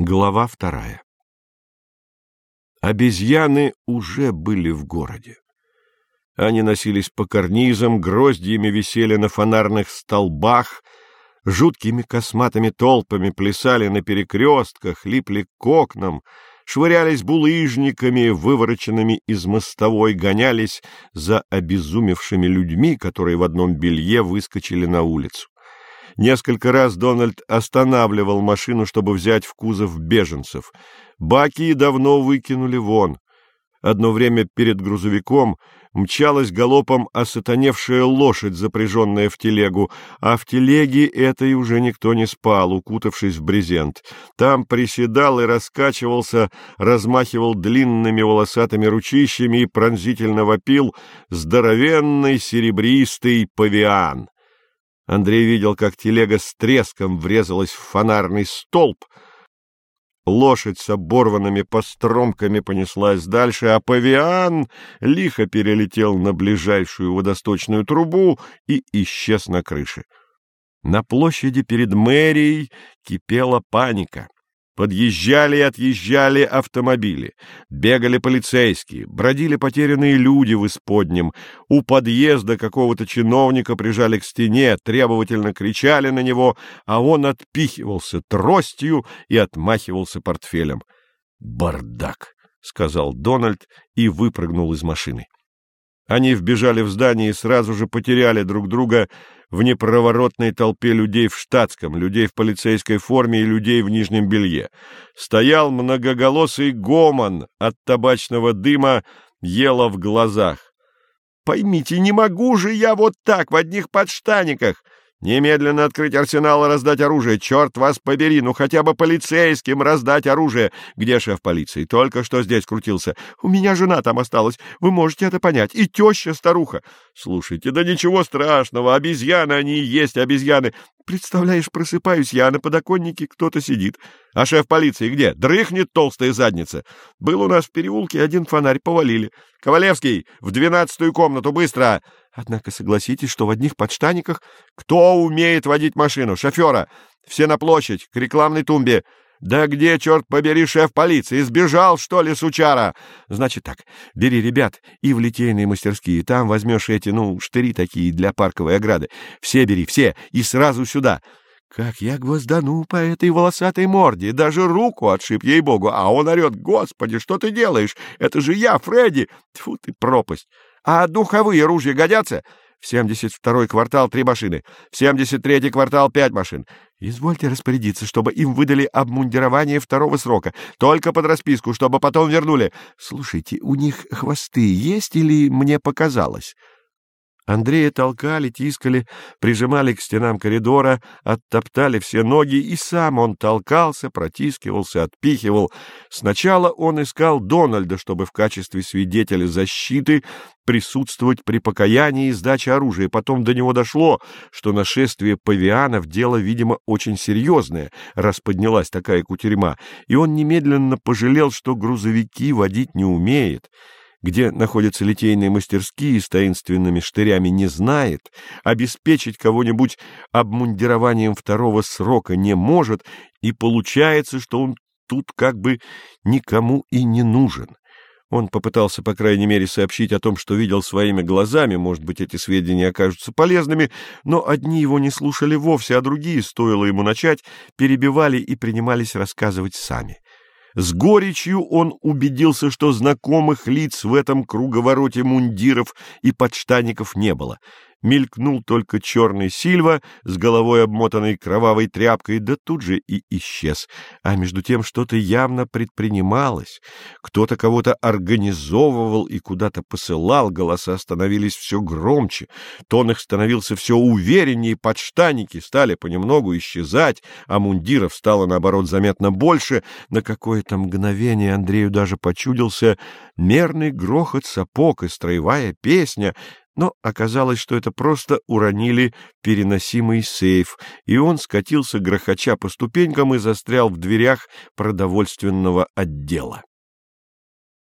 Глава вторая Обезьяны уже были в городе. Они носились по карнизам, гроздьями висели на фонарных столбах, жуткими косматыми толпами плясали на перекрестках, липли к окнам, швырялись булыжниками, вывороченными из мостовой, гонялись за обезумевшими людьми, которые в одном белье выскочили на улицу. Несколько раз Дональд останавливал машину, чтобы взять в кузов беженцев. Баки давно выкинули вон. Одно время перед грузовиком мчалась галопом осатаневшая лошадь, запряженная в телегу, а в телеге этой уже никто не спал, укутавшись в брезент. Там приседал и раскачивался, размахивал длинными волосатыми ручищами и пронзительно вопил здоровенный серебристый павиан. Андрей видел, как телега с треском врезалась в фонарный столб. Лошадь с оборванными постромками понеслась дальше, а павиан лихо перелетел на ближайшую водосточную трубу и исчез на крыше. На площади перед мэрией кипела паника. Подъезжали и отъезжали автомобили, бегали полицейские, бродили потерянные люди в исподнем, у подъезда какого-то чиновника прижали к стене, требовательно кричали на него, а он отпихивался тростью и отмахивался портфелем. «Бардак!» — сказал Дональд и выпрыгнул из машины. Они вбежали в здание и сразу же потеряли друг друга в непроворотной толпе людей в штатском, людей в полицейской форме и людей в нижнем белье. Стоял многоголосый гомон от табачного дыма, ело в глазах. «Поймите, не могу же я вот так в одних подштаниках!» Немедленно открыть арсенал и раздать оружие. Черт вас побери, ну хотя бы полицейским раздать оружие. Где шеф полиции? Только что здесь крутился. У меня жена там осталась. Вы можете это понять. И теща-старуха. Слушайте, да ничего страшного. Обезьяны они и есть обезьяны. Представляешь, просыпаюсь я, а на подоконнике кто-то сидит. А шеф полиции где? Дрыхнет толстая задница. Был у нас в переулке один фонарь, повалили. Ковалевский, в двенадцатую комнату, быстро! Однако согласитесь, что в одних подштаниках кто умеет водить машину? Шофера! Все на площадь, к рекламной тумбе. Да где, черт побери, шеф полиции? Сбежал, что ли, сучара? Значит так, бери ребят и в литейные мастерские. Там возьмешь эти, ну, штыри такие для парковой ограды. Все бери, все, и сразу сюда. Как я гвоздану по этой волосатой морде, даже руку отшиб, ей-богу, а он орет, «Господи, что ты делаешь? Это же я, Фредди!» Тьфу ты, пропасть! А духовые ружья годятся? В 72-й квартал три машины, в 73-й квартал пять машин. Извольте распорядиться, чтобы им выдали обмундирование второго срока, только под расписку, чтобы потом вернули. Слушайте, у них хвосты есть или мне показалось?» Андрея толкали, тискали, прижимали к стенам коридора, оттоптали все ноги, и сам он толкался, протискивался, отпихивал. Сначала он искал Дональда, чтобы в качестве свидетеля защиты присутствовать при покаянии и сдаче оружия. Потом до него дошло, что нашествие павианов — дело, видимо, очень серьезное, раз поднялась такая кутерьма, и он немедленно пожалел, что грузовики водить не умеет где находятся литейные мастерские с таинственными штырями, не знает, обеспечить кого-нибудь обмундированием второго срока не может, и получается, что он тут как бы никому и не нужен. Он попытался, по крайней мере, сообщить о том, что видел своими глазами, может быть, эти сведения окажутся полезными, но одни его не слушали вовсе, а другие, стоило ему начать, перебивали и принимались рассказывать сами. С горечью он убедился, что знакомых лиц в этом круговороте мундиров и подштаников не было — мелькнул только черный Сильва с головой обмотанной кровавой тряпкой, да тут же и исчез. А между тем что-то явно предпринималось. Кто-то кого-то организовывал и куда-то посылал, голоса становились все громче, тон их становился все увереннее, подштаники стали понемногу исчезать, а мундиров стало, наоборот, заметно больше. На какое-то мгновение Андрею даже почудился мерный грохот сапог и строевая песня, но оказалось, что это просто уронили переносимый сейф, и он скатился грохоча по ступенькам и застрял в дверях продовольственного отдела.